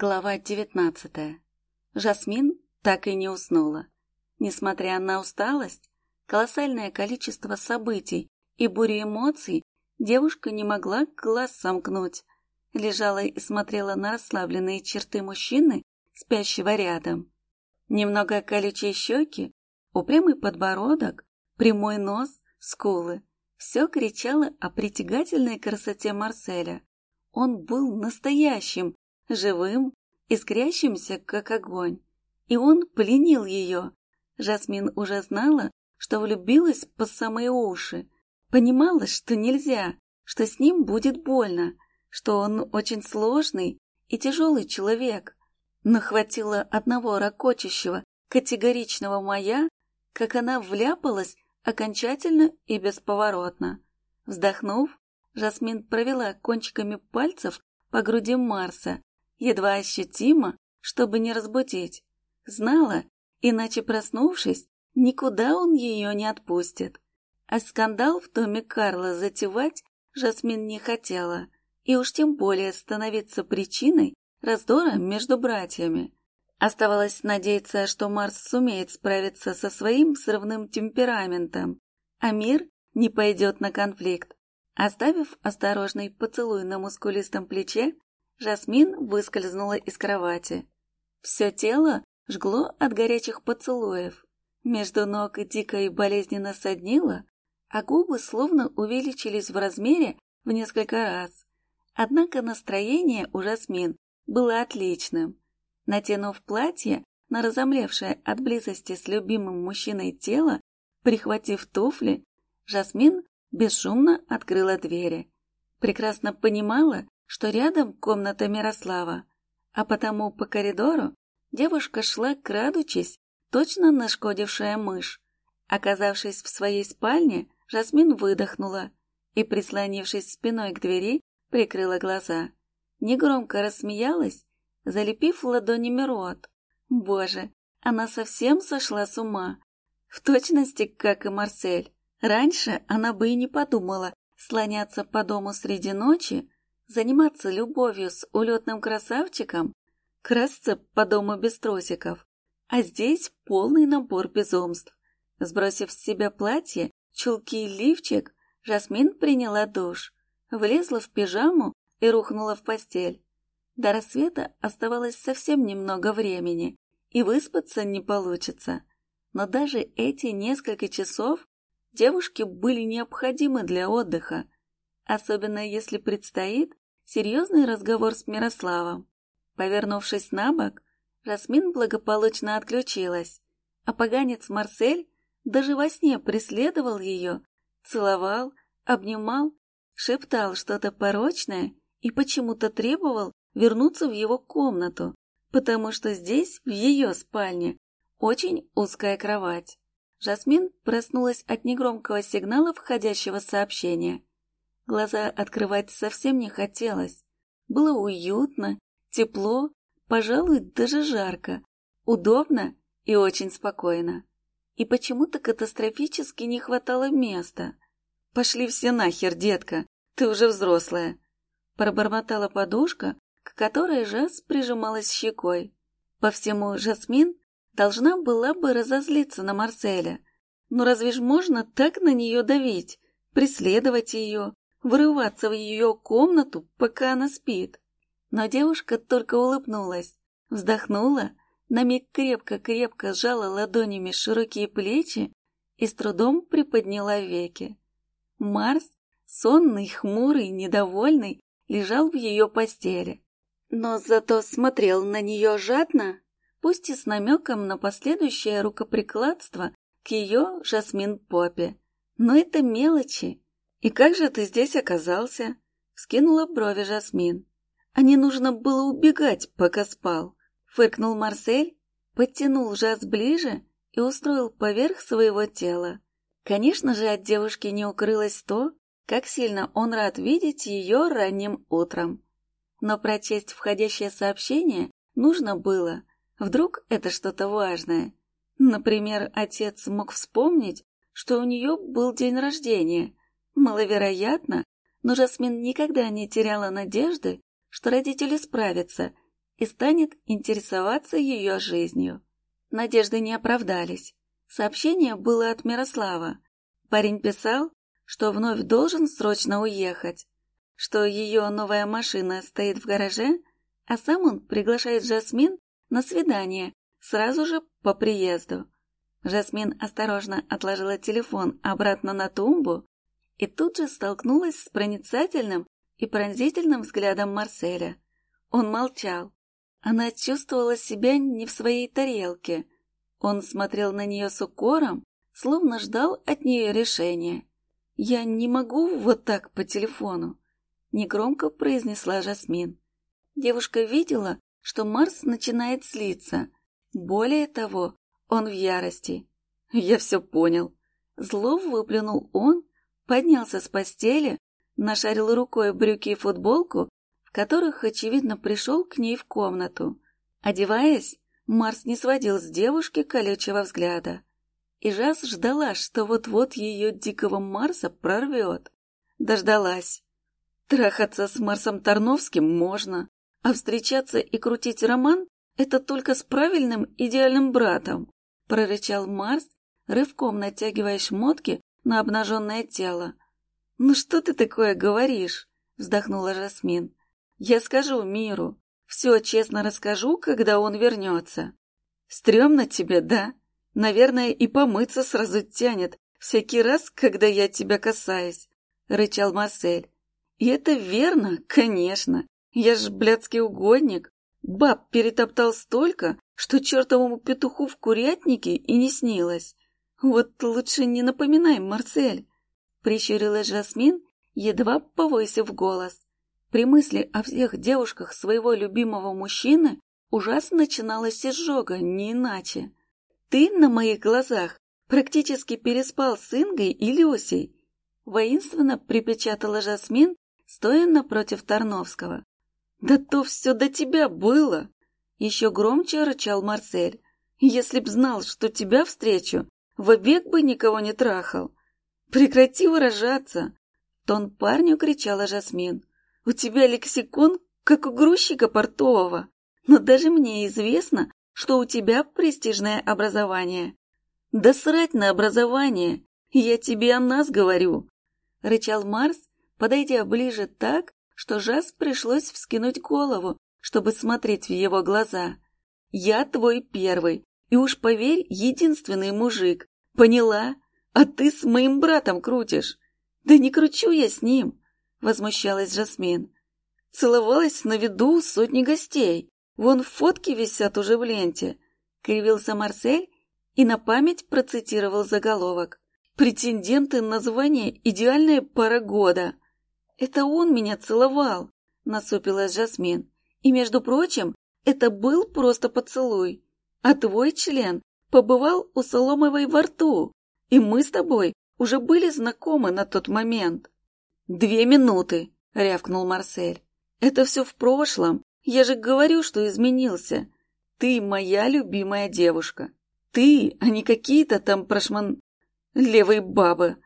Глава девятнадцатая. Жасмин так и не уснула. Несмотря на усталость, колоссальное количество событий и бури эмоций, девушка не могла глаз сомкнуть. Лежала и смотрела на расслабленные черты мужчины, спящего рядом. Немного колючие щеки, упрямый подбородок, прямой нос, скулы. Все кричало о притягательной красоте Марселя. Он был настоящим, живым, искрящимся, как огонь. И он пленил ее. Жасмин уже знала, что влюбилась по самые уши. Понимала, что нельзя, что с ним будет больно, что он очень сложный и тяжелый человек. Но хватило одного ракочащего, категоричного моя, как она вляпалась окончательно и бесповоротно. Вздохнув, Жасмин провела кончиками пальцев по груди Марса, едва ощутимо, чтобы не разбудить. Знала, иначе проснувшись, никуда он ее не отпустит. А скандал в доме Карла затевать Жасмин не хотела, и уж тем более становиться причиной раздора между братьями. Оставалось надеяться, что Марс сумеет справиться со своим взрывным темпераментом, а мир не пойдет на конфликт. Оставив осторожный поцелуй на мускулистом плече, Жасмин выскользнула из кровати. Все тело жгло от горячих поцелуев. Между ног дико и болезненно соднило, а губы словно увеличились в размере в несколько раз. Однако настроение у Жасмин было отличным. Натянув платье на разомлевшее от близости с любимым мужчиной тело, прихватив туфли, Жасмин бесшумно открыла двери. Прекрасно понимала, что рядом комната Мирослава, а потому по коридору девушка шла, крадучись, точно нашкодившая мышь. Оказавшись в своей спальне, Жасмин выдохнула и, прислонившись спиной к двери, прикрыла глаза. Негромко рассмеялась, залепив ладонями рот. Боже, она совсем сошла с ума. В точности, как и Марсель. Раньше она бы и не подумала слоняться по дому среди ночи, заниматься любовью с улетным красавчиком, красться по дому без тросиков. А здесь полный набор безумств. Сбросив с себя платье, чулки и лифчик, Жасмин приняла душ, влезла в пижаму и рухнула в постель. До рассвета оставалось совсем немного времени, и выспаться не получится. Но даже эти несколько часов девушке были необходимы для отдыха, особенно если предстоит серьезный разговор с Мирославом. Повернувшись на бок, Жасмин благополучно отключилась, а поганец Марсель даже во сне преследовал ее, целовал, обнимал, шептал что-то порочное и почему-то требовал вернуться в его комнату, потому что здесь, в ее спальне, очень узкая кровать. Жасмин проснулась от негромкого сигнала входящего сообщения. Глаза открывать совсем не хотелось. Было уютно, тепло, пожалуй, даже жарко, удобно и очень спокойно. И почему-то катастрофически не хватало места. «Пошли все нахер, детка, ты уже взрослая!» Пробормотала подушка, к которой Жас прижималась щекой. По всему, Жасмин должна была бы разозлиться на Марселя. Но разве ж можно так на нее давить, преследовать ее, вырываться в ее комнату, пока она спит. Но девушка только улыбнулась, вздохнула, на миг крепко-крепко сжала ладонями широкие плечи и с трудом приподняла веки. Марс, сонный, хмурый, недовольный, лежал в ее постели. Но зато смотрел на нее жадно, пусть и с намеком на последующее рукоприкладство к ее Жасмин Попе. Но это мелочи, «И как же ты здесь оказался?» — скинула брови Жасмин. «А не нужно было убегать, пока спал», — фыркнул Марсель, подтянул Жас ближе и устроил поверх своего тела. Конечно же, от девушки не укрылось то, как сильно он рад видеть ее ранним утром. Но прочесть входящее сообщение нужно было. Вдруг это что-то важное. Например, отец мог вспомнить, что у нее был день рождения, Маловероятно, но Жасмин никогда не теряла надежды, что родители справятся, и станет интересоваться ее жизнью. Надежды не оправдались. Сообщение было от Мирослава. Парень писал, что вновь должен срочно уехать, что ее новая машина стоит в гараже, а сам он приглашает Жасмин на свидание сразу же по приезду. Жасмин осторожно отложила телефон обратно на тумбу и тут же столкнулась с проницательным и пронзительным взглядом Марселя. Он молчал. Она чувствовала себя не в своей тарелке. Он смотрел на нее с укором, словно ждал от нее решения. «Я не могу вот так по телефону», — негромко произнесла Жасмин. Девушка видела, что Марс начинает злиться. Более того, он в ярости. «Я все понял». Зло выплюнул он, поднялся с постели, нашарил рукой брюки и футболку, в которых, очевидно, пришел к ней в комнату. Одеваясь, Марс не сводил с девушки колючего взгляда. И Жас ждала, что вот-вот ее дикого Марса прорвет. Дождалась. Трахаться с Марсом Тарновским можно, а встречаться и крутить роман — это только с правильным идеальным братом, прорычал Марс, рывком натягивая шмотки на обнаженное тело. «Ну что ты такое говоришь?» — вздохнула Жасмин. «Я скажу миру. Все честно расскажу, когда он вернется. Стремно тебе, да? Наверное, и помыться сразу тянет всякий раз, когда я тебя касаюсь», — рычал Марсель. «И это верно, конечно. Я ж блядский угодник. Баб перетоптал столько, что чертовому петуху в курятнике и не снилось. Вот лучше не напоминай, Марсель. Прищурилась Жасмин, едва повысив голос. При мысли о всех девушках своего любимого мужчины ужасно начиналась изжога, не иначе. Ты на моих глазах практически переспал с Ингой и Люсей. Воинственно припечатала Жасмин, стоя напротив Тарновского. «Да то все до тебя было!» Еще громче рычал Марсель. «Если б знал, что тебя встречу, вовек бы никого не трахал. Прекрати выражаться!» Тон парню кричала Жасмин. «У тебя лексикон, как у грузчика портового, но даже мне известно, что у тебя престижное образование». «Да срать на образование! Я тебе о нас говорю!» — рычал Марс, подойдя ближе так, что Жас пришлось вскинуть голову, чтобы смотреть в его глаза. «Я твой первый, и уж поверь, единственный мужик. Поняла? А ты с моим братом крутишь. Да не кручу я с ним!» — возмущалась Жасмин. Целовалась на виду сотни гостей. Вон фотки висят уже в ленте. Кривился Марсель и на память процитировал заголовок. «Претенденты на звание «Идеальная пара года». Это он меня целовал, насупилась Жасмин. И, между прочим, это был просто поцелуй. А твой член побывал у Соломовой во рту, и мы с тобой уже были знакомы на тот момент. «Две минуты!» — рявкнул Марсель. «Это все в прошлом. Я же говорю, что изменился. Ты моя любимая девушка. Ты, а не какие-то там прошман... левые бабы!»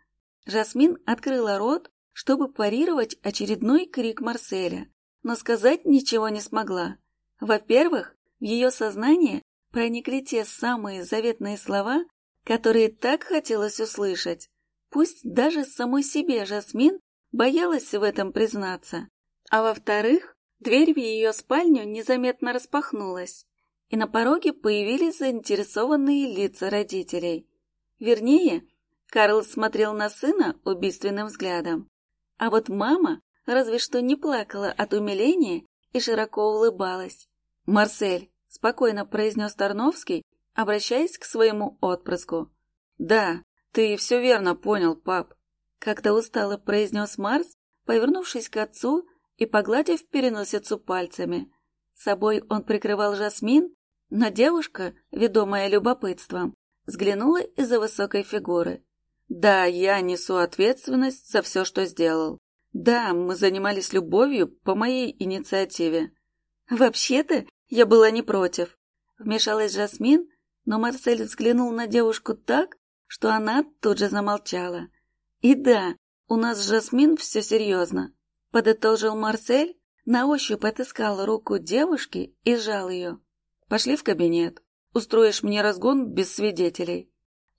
Жасмин открыла рот, чтобы парировать очередной крик Марселя, но сказать ничего не смогла. Во-первых, в ее сознание проникли те самые заветные слова, которые так хотелось услышать. Пусть даже самой себе Жасмин боялась в этом признаться. А во-вторых, дверь в ее спальню незаметно распахнулась, и на пороге появились заинтересованные лица родителей. Вернее, Карл смотрел на сына убийственным взглядом. А вот мама разве что не плакала от умиления и широко улыбалась. «Марсель», — спокойно произнес Тарновский, обращаясь к своему отпрыску. «Да, ты все верно понял, пап», — как-то устало произнес Марс, повернувшись к отцу и погладив переносицу пальцами. С собой он прикрывал Жасмин, но девушка, ведомая любопытством, взглянула из-за высокой фигуры. «Да, я несу ответственность за все, что сделал. Да, мы занимались любовью по моей инициативе. Вообще-то я была не против. Вмешалась Жасмин, но Марсель взглянул на девушку так, что она тут же замолчала. И да, у нас с Жасмин все серьезно. Подытожил Марсель, на ощупь отыскал руку девушки и сжал ее. «Пошли в кабинет. Устроишь мне разгон без свидетелей».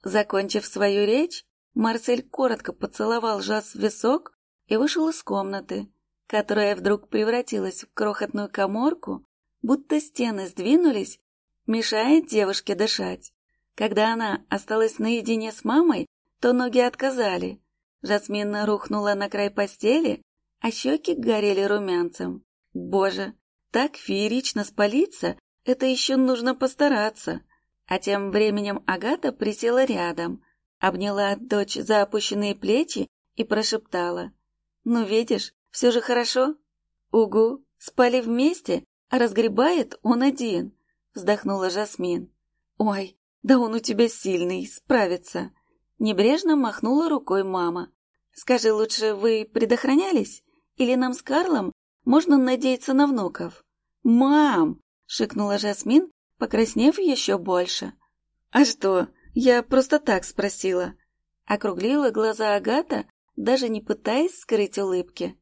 Закончив свою речь, Марсель коротко поцеловал Жас в висок и вышел из комнаты, которая вдруг превратилась в крохотную коморку, будто стены сдвинулись, мешая девушке дышать. Когда она осталась наедине с мамой, то ноги отказали. Жасмин рухнула на край постели, а щеки горели румянцем. Боже, так феерично спалиться, это еще нужно постараться. А тем временем Агата присела рядом, обняла дочь за опущенные плечи и прошептала. «Ну, видишь, все же хорошо?» «Угу, спали вместе, а разгребает он один», — вздохнула Жасмин. «Ой, да он у тебя сильный, справится». Небрежно махнула рукой мама. «Скажи лучше, вы предохранялись? Или нам с Карлом можно надеяться на внуков?» «Мам!» — шикнула Жасмин, покраснев еще больше. «А что? Я просто так спросила». Округлила глаза Агата, даже не пытаясь скрыть улыбки.